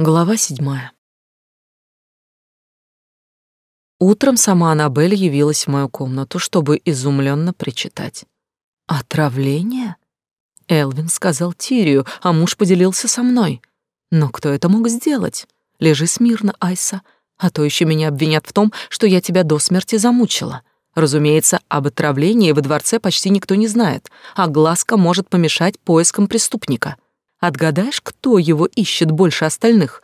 Глава седьмая. Утром сама Аннабель явилась в мою комнату, чтобы изумленно причитать. «Отравление?» Элвин сказал Тирию, а муж поделился со мной. Но кто это мог сделать? Лежи смирно, Айса, а то еще меня обвинят в том, что я тебя до смерти замучила. Разумеется, об отравлении во дворце почти никто не знает, а глазка может помешать поискам преступника. Отгадаешь, кто его ищет больше остальных?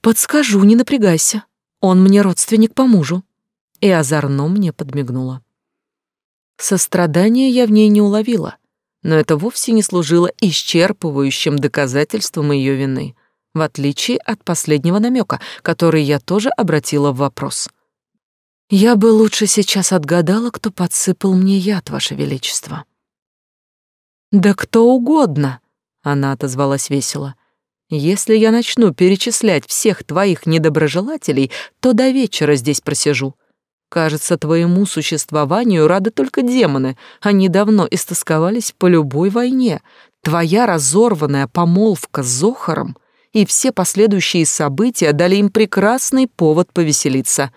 Подскажу, не напрягайся. Он мне родственник по мужу. И озорно мне подмигнула. Сострадания я в ней не уловила, но это вовсе не служило исчерпывающим доказательством ее вины, в отличие от последнего намека, который я тоже обратила в вопрос. Я бы лучше сейчас отгадала, кто подсыпал мне яд, ваше величество. Да кто угодно, она отозвалась весело. Если я начну перечислять всех твоих недоброжелателей, то до вечера здесь просижу. Кажется, твоему существованию рады только демоны. Они давно истосковались по любой войне. Твоя разорванная помолвка с Зохаром и все последующие события дали им прекрасный повод повеселиться.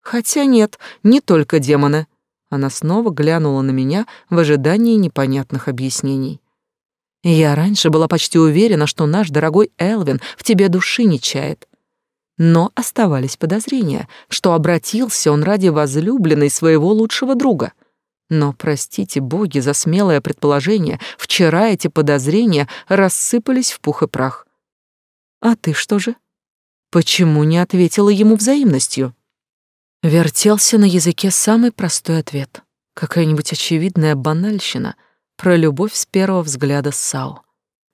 Хотя нет, не только демоны. Она снова глянула на меня в ожидании непонятных объяснений. Я раньше была почти уверена, что наш дорогой Элвин в тебе души не чает. Но оставались подозрения, что обратился он ради возлюбленной своего лучшего друга. Но, простите боги за смелое предположение, вчера эти подозрения рассыпались в пух и прах. А ты что же? Почему не ответила ему взаимностью? Вертелся на языке самый простой ответ. Какая-нибудь очевидная банальщина — про любовь с первого взгляда с Сао.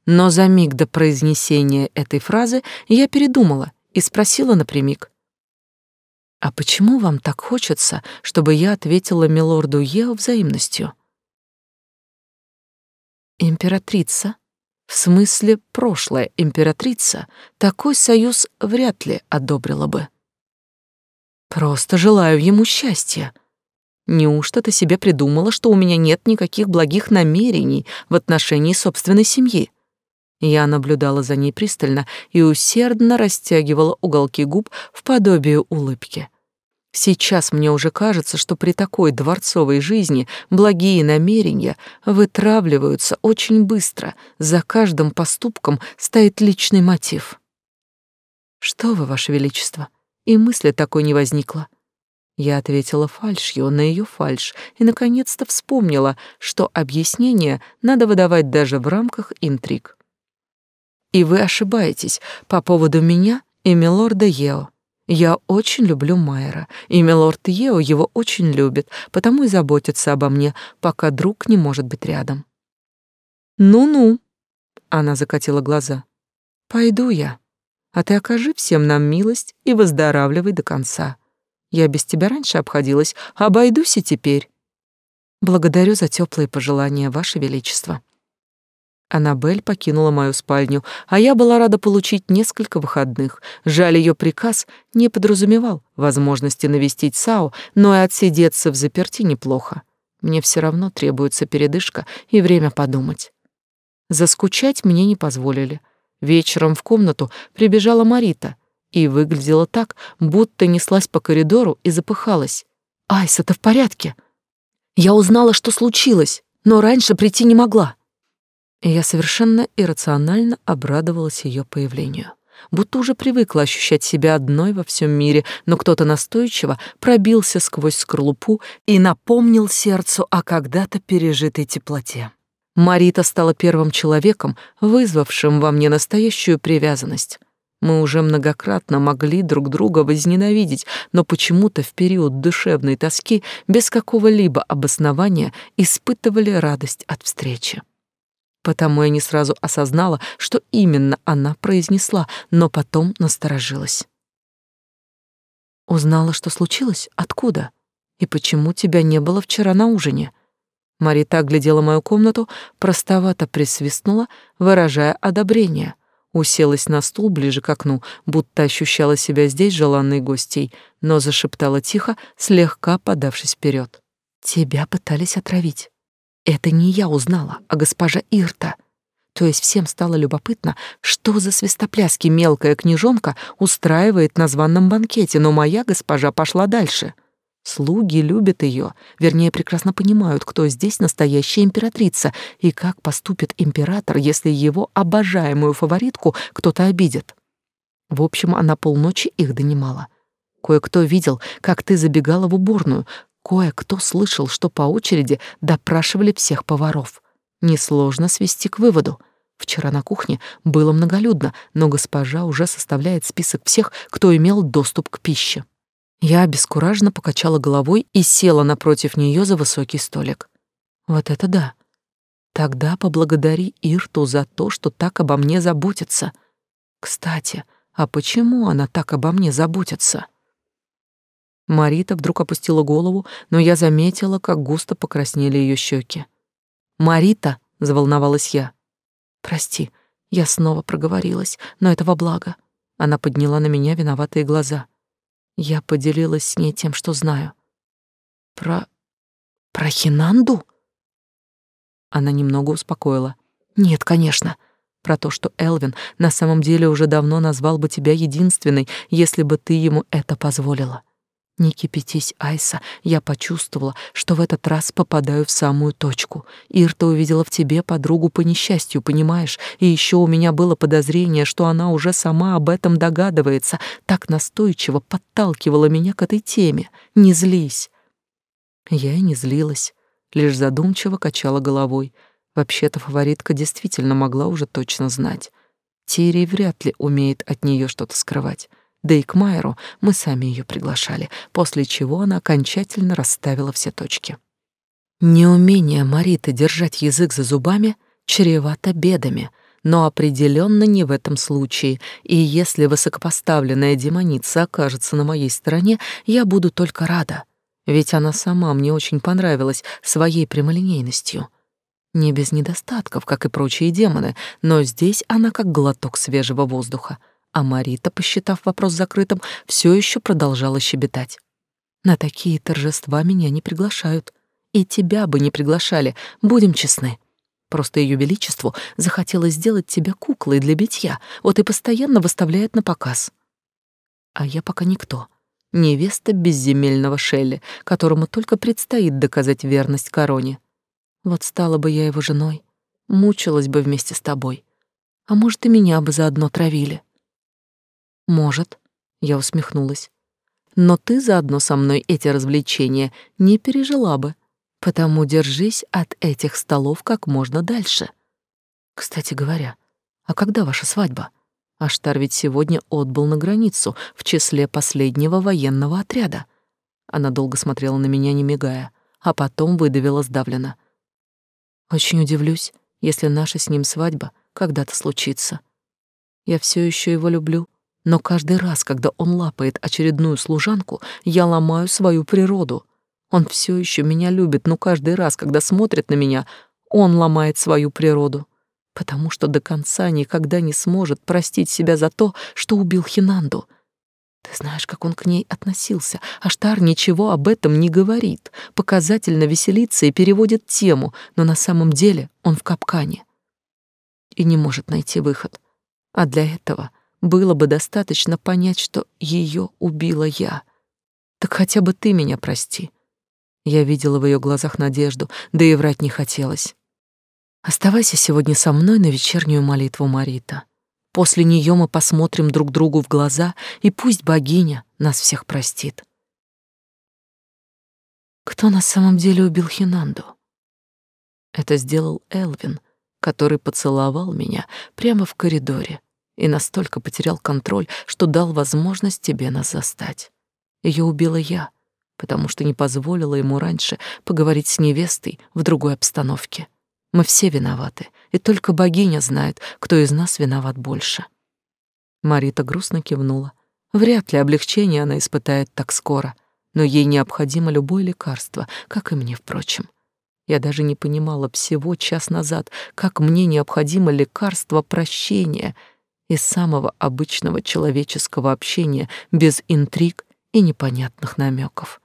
Но за миг до произнесения этой фразы я передумала и спросила напрямик. «А почему вам так хочется, чтобы я ответила милорду Ео взаимностью?» «Императрица», в смысле прошлая императрица, такой союз вряд ли одобрила бы. Просто желаю ему счастья, Неужто ты себе придумала, что у меня нет никаких благих намерений в отношении собственной семьи? Я наблюдала за ней пристально и усердно растягивала уголки губ в подобие улыбки. Сейчас мне уже кажется, что при такой дворцовой жизни благие намерения вытравливаются очень быстро, за каждым поступком стоит личный мотив. Что вы, ваше величество, и мысли такой не возникло. Я ответила фальшью на ее фальшь и наконец-то вспомнила, что объяснение надо выдавать даже в рамках интриг. И вы ошибаетесь по поводу меня и милорда Ео. Я очень люблю Майера, и милорд Ео его очень любит, потому и заботится обо мне, пока друг не может быть рядом. Ну-ну, она закатила глаза. Пойду я, а ты окажи всем нам милость и выздоравливай до конца. Я без тебя раньше обходилась, обойдусь и теперь. Благодарю за теплые пожелания, Ваше Величество. Аннабель покинула мою спальню, а я была рада получить несколько выходных. Жаль, ее приказ не подразумевал возможности навестить Сао, но и отсидеться в заперти неплохо. Мне все равно требуется передышка и время подумать. Заскучать мне не позволили. Вечером в комнату прибежала Марита — и выглядела так, будто неслась по коридору и запыхалась. «Айс, это в порядке?» «Я узнала, что случилось, но раньше прийти не могла». И я совершенно иррационально обрадовалась ее появлению. Будто уже привыкла ощущать себя одной во всем мире, но кто-то настойчиво пробился сквозь скорлупу и напомнил сердцу о когда-то пережитой теплоте. Марита стала первым человеком, вызвавшим во мне настоящую привязанность. Мы уже многократно могли друг друга возненавидеть, но почему-то в период душевной тоски без какого-либо обоснования испытывали радость от встречи. Потому я не сразу осознала, что именно она произнесла, но потом насторожилась. Узнала, что случилось? Откуда? И почему тебя не было вчера на ужине? Марита оглядела мою комнату, простовато присвистнула, выражая одобрение — уселась на стул ближе к окну, будто ощущала себя здесь желанной гостьей, но зашептала тихо, слегка подавшись вперед. «Тебя пытались отравить. Это не я узнала, а госпожа Ирта. То есть всем стало любопытно, что за свистопляски мелкая княжонка устраивает на званном банкете, но моя госпожа пошла дальше. Слуги любят ее, вернее, прекрасно понимают, кто здесь настоящая императрица и как поступит император, если его обожаемую фаворитку кто-то обидит. В общем, она полночи их донимала. Кое-кто видел, как ты забегала в уборную, кое-кто слышал, что по очереди допрашивали всех поваров. Несложно свести к выводу. Вчера на кухне было многолюдно, но госпожа уже составляет список всех, кто имел доступ к пище. Я обескураженно покачала головой и села напротив нее за высокий столик. Вот это да. Тогда поблагодари Ирту за то, что так обо мне заботится. Кстати, а почему она так обо мне заботится? Марита вдруг опустила голову, но я заметила, как густо покраснели ее щеки. «Марита!» — заволновалась я. «Прости, я снова проговорилась, но это во благо». Она подняла на меня виноватые глаза. Я поделилась с ней тем, что знаю. «Про... про Хинанду?» Она немного успокоила. «Нет, конечно. Про то, что Элвин на самом деле уже давно назвал бы тебя единственной, если бы ты ему это позволила. Не кипятись, Айса, я почувствовала, что в этот раз попадаю в самую точку. Ирта увидела в тебе подругу по несчастью, понимаешь? И еще у меня было подозрение, что она уже сама об этом догадывается, так настойчиво подталкивала меня к этой теме. Не злись. Я и не злилась, лишь задумчиво качала головой. Вообще-то фаворитка действительно могла уже точно знать. Тири вряд ли умеет от нее что-то скрывать. Да и к Майеру мы сами ее приглашали, после чего она окончательно расставила все точки. Неумение Мариты держать язык за зубами чревато бедами, но определенно не в этом случае, и если высокопоставленная демоница окажется на моей стороне, я буду только рада, ведь она сама мне очень понравилась своей прямолинейностью. Не без недостатков, как и прочие демоны, но здесь она как глоток свежего воздуха — а Марита, посчитав вопрос закрытым, все еще продолжала щебетать. «На такие торжества меня не приглашают. И тебя бы не приглашали, будем честны. Просто ее величеству захотелось сделать тебя куклой для битья, вот и постоянно выставляет на показ. А я пока никто. Невеста безземельного Шелли, которому только предстоит доказать верность короне. Вот стала бы я его женой, мучилась бы вместе с тобой. А может, и меня бы заодно травили. Может, я усмехнулась. Но ты заодно со мной эти развлечения не пережила бы, потому держись от этих столов как можно дальше. Кстати говоря, а когда ваша свадьба? Аштар ведь сегодня отбыл на границу в числе последнего военного отряда. Она долго смотрела на меня, не мигая, а потом выдавила сдавленно. Очень удивлюсь, если наша с ним свадьба когда-то случится. Я все еще его люблю но каждый раз, когда он лапает очередную служанку, я ломаю свою природу. Он все еще меня любит, но каждый раз, когда смотрит на меня, он ломает свою природу, потому что до конца никогда не сможет простить себя за то, что убил Хинанду. Ты знаешь, как он к ней относился. Аштар ничего об этом не говорит, показательно веселится и переводит тему, но на самом деле он в капкане и не может найти выход. А для этого — было бы достаточно понять, что ее убила я. Так хотя бы ты меня прости. Я видела в ее глазах надежду, да и врать не хотелось. Оставайся сегодня со мной на вечернюю молитву Марита. После нее мы посмотрим друг другу в глаза, и пусть богиня нас всех простит. Кто на самом деле убил Хинанду? Это сделал Элвин, который поцеловал меня прямо в коридоре, и настолько потерял контроль, что дал возможность тебе нас застать. Ее убила я, потому что не позволила ему раньше поговорить с невестой в другой обстановке. Мы все виноваты, и только богиня знает, кто из нас виноват больше. Марита грустно кивнула. Вряд ли облегчение она испытает так скоро, но ей необходимо любое лекарство, как и мне, впрочем. Я даже не понимала всего час назад, как мне необходимо лекарство прощения — из самого обычного человеческого общения без интриг и непонятных намеков.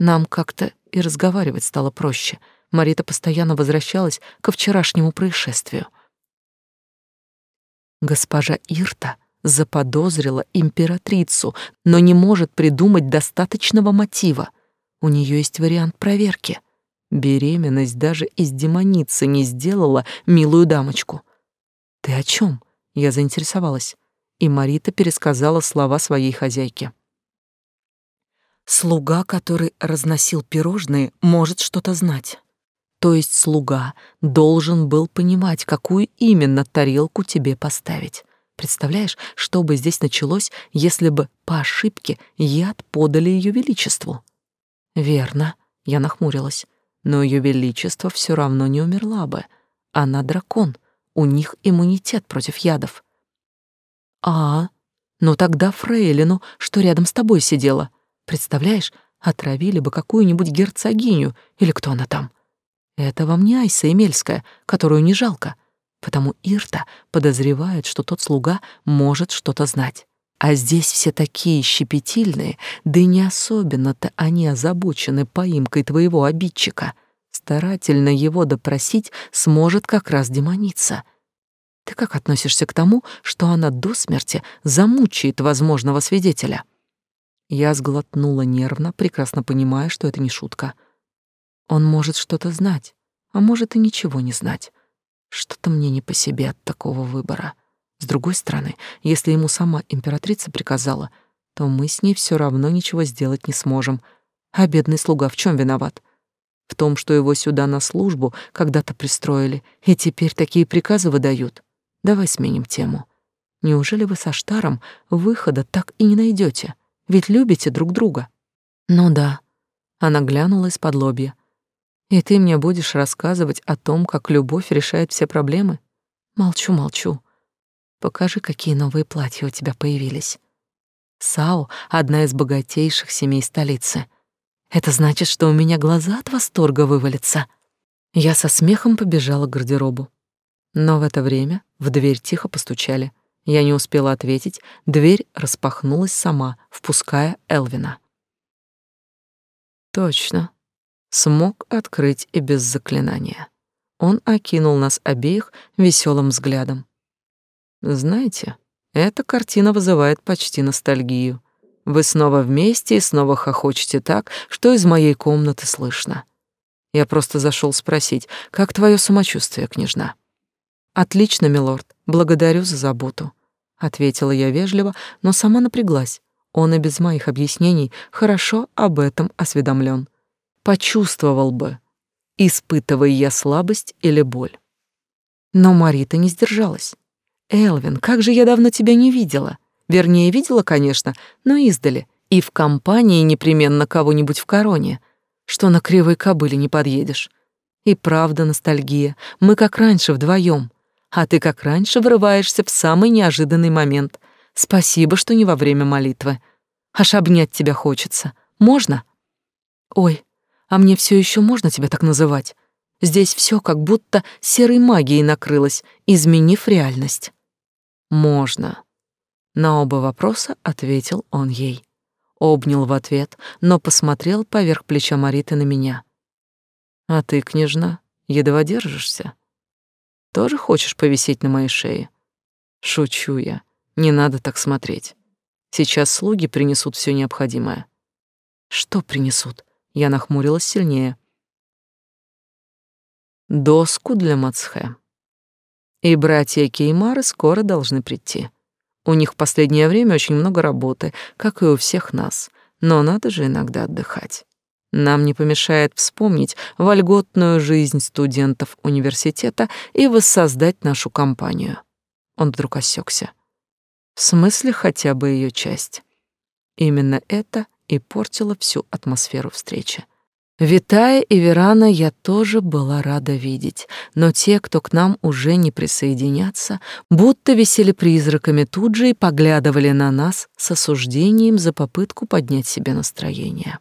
Нам как-то и разговаривать стало проще. Марита постоянно возвращалась ко вчерашнему происшествию. Госпожа Ирта заподозрила императрицу, но не может придумать достаточного мотива. У нее есть вариант проверки. Беременность даже из демоницы не сделала милую дамочку. Ты о чем? Я заинтересовалась, и Марита пересказала слова своей хозяйки. Слуга, который разносил пирожные, может что-то знать. То есть слуга должен был понимать, какую именно тарелку тебе поставить. Представляешь, что бы здесь началось, если бы по ошибке яд подали ее величеству? Верно, я нахмурилась. Но ее величество все равно не умерла бы. Она дракон, у них иммунитет против ядов. А, ну тогда Фрейлину, что рядом с тобой сидела. Представляешь, отравили бы какую-нибудь герцогиню или кто она там. Это вам не Айса Эмельская, которую не жалко, потому Ирта подозревает, что тот слуга может что-то знать. А здесь все такие щепетильные, да и не особенно-то они озабочены поимкой твоего обидчика. Старательно его допросить сможет как раз демоница. Ты как относишься к тому, что она до смерти замучает возможного свидетеля?» Я сглотнула нервно, прекрасно понимая, что это не шутка. Он может что-то знать, а может и ничего не знать. Что-то мне не по себе от такого выбора. С другой стороны, если ему сама императрица приказала, то мы с ней все равно ничего сделать не сможем. А бедный слуга в чем виноват? В том, что его сюда на службу когда-то пристроили, и теперь такие приказы выдают. Давай сменим тему. Неужели вы со Штаром выхода так и не найдете? Ведь любите друг друга. Ну да. Она глянула из-под лобья. И ты мне будешь рассказывать о том, как любовь решает все проблемы? Молчу, молчу. Покажи, какие новые платья у тебя появились. Сао — одна из богатейших семей столицы. Это значит, что у меня глаза от восторга вывалятся. Я со смехом побежала к гардеробу. Но в это время в дверь тихо постучали — я не успела ответить, дверь распахнулась сама, впуская Элвина. Точно. Смог открыть и без заклинания. Он окинул нас обеих веселым взглядом. Знаете, эта картина вызывает почти ностальгию. Вы снова вместе и снова хохочете так, что из моей комнаты слышно. Я просто зашел спросить, как твое самочувствие, княжна? Отлично, милорд. Благодарю за заботу, ответила я вежливо, но сама напряглась. Он и без моих объяснений хорошо об этом осведомлен. Почувствовал бы, испытывая я слабость или боль. Но Марита не сдержалась. Элвин, как же я давно тебя не видела. Вернее, видела, конечно, но издали, и в компании непременно кого-нибудь в короне, что на кривой кобыле не подъедешь. И правда ностальгия. Мы как раньше вдвоем а ты, как раньше, врываешься в самый неожиданный момент. Спасибо, что не во время молитвы. Аж обнять тебя хочется. Можно? Ой, а мне все еще можно тебя так называть? Здесь все как будто серой магией накрылось, изменив реальность. Можно. На оба вопроса ответил он ей. Обнял в ответ, но посмотрел поверх плеча Мариты на меня. А ты, княжна, едва держишься. Тоже хочешь повисеть на моей шее? Шучу я. Не надо так смотреть. Сейчас слуги принесут все необходимое. Что принесут? Я нахмурилась сильнее. Доску для Мацхе. И братья Кеймары скоро должны прийти. У них в последнее время очень много работы, как и у всех нас, но надо же иногда отдыхать. Нам не помешает вспомнить вольготную жизнь студентов университета и воссоздать нашу компанию. Он вдруг осекся. В смысле хотя бы ее часть. Именно это и портило всю атмосферу встречи. Витая и Верана я тоже была рада видеть, но те, кто к нам уже не присоединятся, будто висели призраками тут же и поглядывали на нас с осуждением за попытку поднять себе настроение.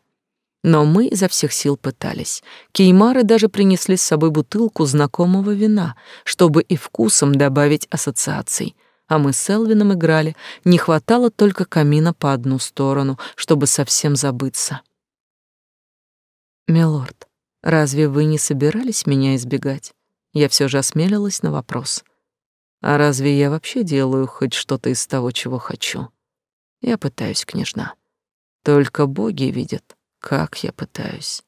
Но мы изо всех сил пытались. Кеймары даже принесли с собой бутылку знакомого вина, чтобы и вкусом добавить ассоциаций. А мы с Элвином играли, не хватало только камина по одну сторону, чтобы совсем забыться. «Милорд, разве вы не собирались меня избегать?» Я все же осмелилась на вопрос. А разве я вообще делаю хоть что-то из того, чего хочу? Я пытаюсь, княжна. Только боги видят, как я пытаюсь.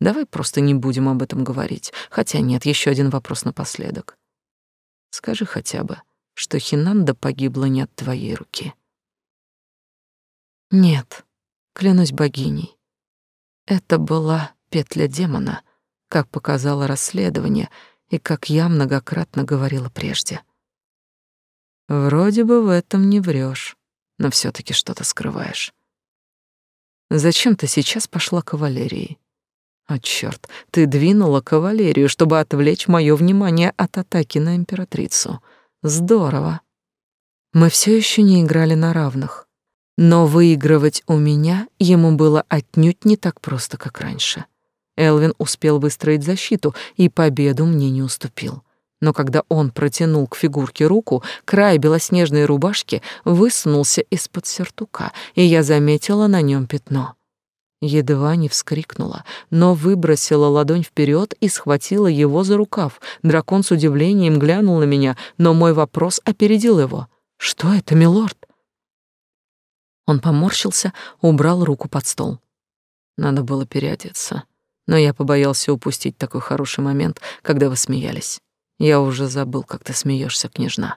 Давай просто не будем об этом говорить. Хотя нет, еще один вопрос напоследок. Скажи хотя бы, что Хинанда погибла не от твоей руки. Нет, клянусь богиней. Это была петля демона, как показало расследование и как я многократно говорила прежде. Вроде бы в этом не врешь, но все таки что-то скрываешь. Зачем ты сейчас пошла к кавалерии? О, черт, ты двинула кавалерию, чтобы отвлечь мое внимание от атаки на императрицу. Здорово. Мы все еще не играли на равных. Но выигрывать у меня ему было отнюдь не так просто, как раньше. Элвин успел выстроить защиту и победу мне не уступил. Но когда он протянул к фигурке руку, край белоснежной рубашки высунулся из-под сертука, и я заметила на нем пятно. Едва не вскрикнула, но выбросила ладонь вперед и схватила его за рукав. Дракон с удивлением глянул на меня, но мой вопрос опередил его. «Что это, милорд?» Он поморщился, убрал руку под стол. Надо было переодеться, но я побоялся упустить такой хороший момент, когда вы смеялись. Я уже забыл, как ты смеешься, княжна.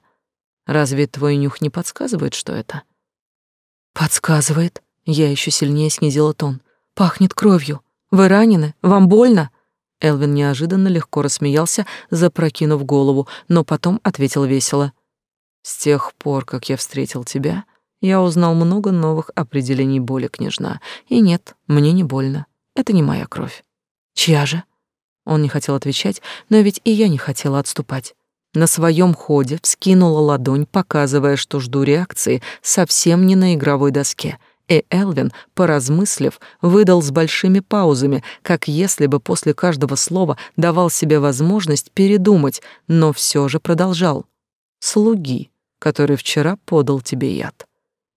Разве твой нюх не подсказывает, что это? Подсказывает. Я еще сильнее снизила тон. Пахнет кровью. Вы ранены? Вам больно? Элвин неожиданно легко рассмеялся, запрокинув голову, но потом ответил весело. С тех пор, как я встретил тебя, я узнал много новых определений боли, княжна. И нет, мне не больно. Это не моя кровь. Чья же? Он не хотел отвечать, но ведь и я не хотела отступать. На своем ходе вскинула ладонь, показывая, что жду реакции совсем не на игровой доске — и Элвин, поразмыслив, выдал с большими паузами, как если бы после каждого слова давал себе возможность передумать, но все же продолжал. «Слуги, который вчера подал тебе яд».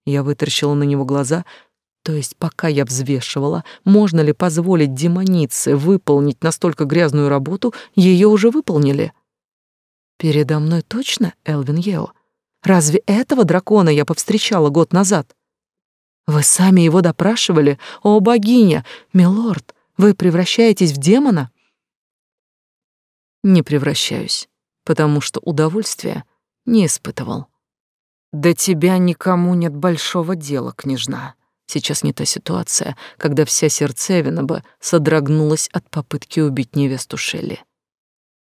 Я вытаращила на него глаза, то есть пока я взвешивала, можно ли позволить демонице выполнить настолько грязную работу, ее уже выполнили. Передо мной точно Элвин Ео? Разве этого дракона я повстречала год назад? Вы сами его допрашивали? О, богиня! Милорд, вы превращаетесь в демона? Не превращаюсь, потому что удовольствия не испытывал. До тебя никому нет большого дела, княжна. Сейчас не та ситуация, когда вся сердцевина бы содрогнулась от попытки убить невесту Шелли.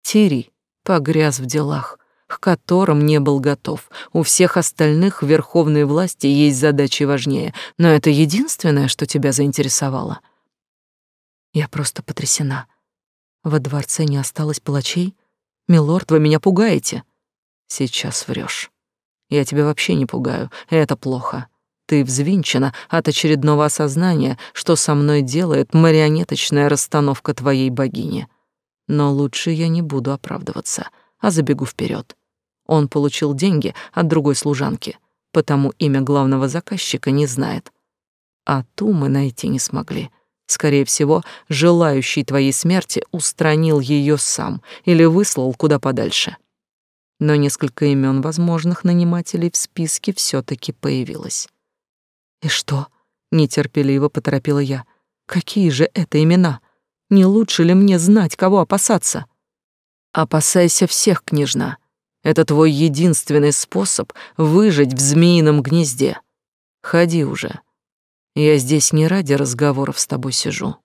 Тири погряз в делах, к которым не был готов. У всех остальных в верховной власти есть задачи важнее, но это единственное, что тебя заинтересовало. Я просто потрясена. Во дворце не осталось палачей? Милорд, вы меня пугаете. Сейчас врешь. Я тебя вообще не пугаю, это плохо. Ты взвинчена от очередного осознания, что со мной делает марионеточная расстановка твоей богини. Но лучше я не буду оправдываться, а забегу вперед. Он получил деньги от другой служанки, потому имя главного заказчика не знает. А ту мы найти не смогли. Скорее всего, желающий твоей смерти устранил ее сам или выслал куда подальше. Но несколько имен возможных нанимателей в списке все таки появилось. «И что?» — нетерпеливо поторопила я. «Какие же это имена? Не лучше ли мне знать, кого опасаться?» «Опасайся всех, княжна», это твой единственный способ выжить в змеином гнезде. Ходи уже. Я здесь не ради разговоров с тобой сижу.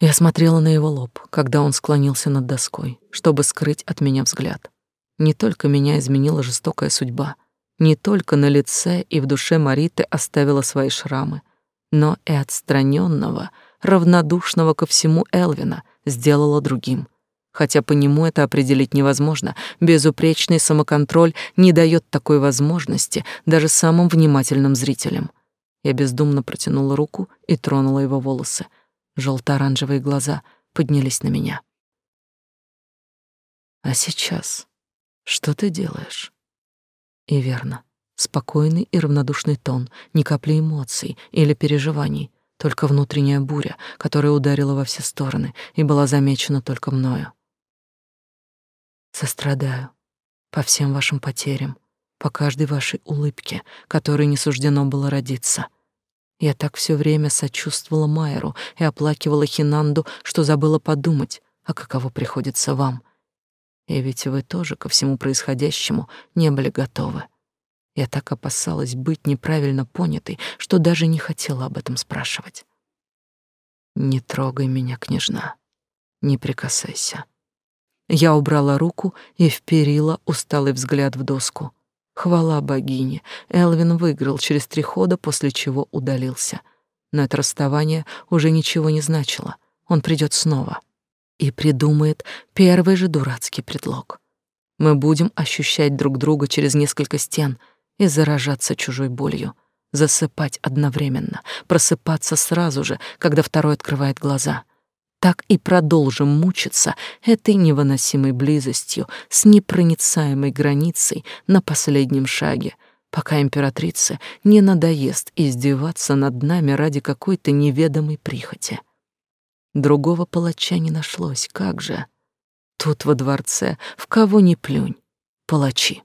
Я смотрела на его лоб, когда он склонился над доской, чтобы скрыть от меня взгляд. Не только меня изменила жестокая судьба, не только на лице и в душе Мариты оставила свои шрамы, но и отстраненного, равнодушного ко всему Элвина сделала другим — хотя по нему это определить невозможно. Безупречный самоконтроль не дает такой возможности даже самым внимательным зрителям. Я бездумно протянула руку и тронула его волосы. Желто-оранжевые глаза поднялись на меня. А сейчас что ты делаешь? И верно. Спокойный и равнодушный тон, ни капли эмоций или переживаний, только внутренняя буря, которая ударила во все стороны и была замечена только мною. Сострадаю. по всем вашим потерям, по каждой вашей улыбке, которой не суждено было родиться. Я так все время сочувствовала Майеру и оплакивала Хинанду, что забыла подумать, а каково приходится вам. И ведь вы тоже ко всему происходящему не были готовы. Я так опасалась быть неправильно понятой, что даже не хотела об этом спрашивать. Не трогай меня, княжна. Не прикасайся. Я убрала руку и вперила усталый взгляд в доску. Хвала богине, Элвин выиграл через три хода, после чего удалился. Но это расставание уже ничего не значило. Он придет снова и придумает первый же дурацкий предлог. Мы будем ощущать друг друга через несколько стен и заражаться чужой болью, засыпать одновременно, просыпаться сразу же, когда второй открывает глаза. Так и продолжим мучиться этой невыносимой близостью с непроницаемой границей на последнем шаге, пока императрице не надоест издеваться над нами ради какой-то неведомой прихоти. Другого палача не нашлось, как же? Тут во дворце в кого ни плюнь, палачи.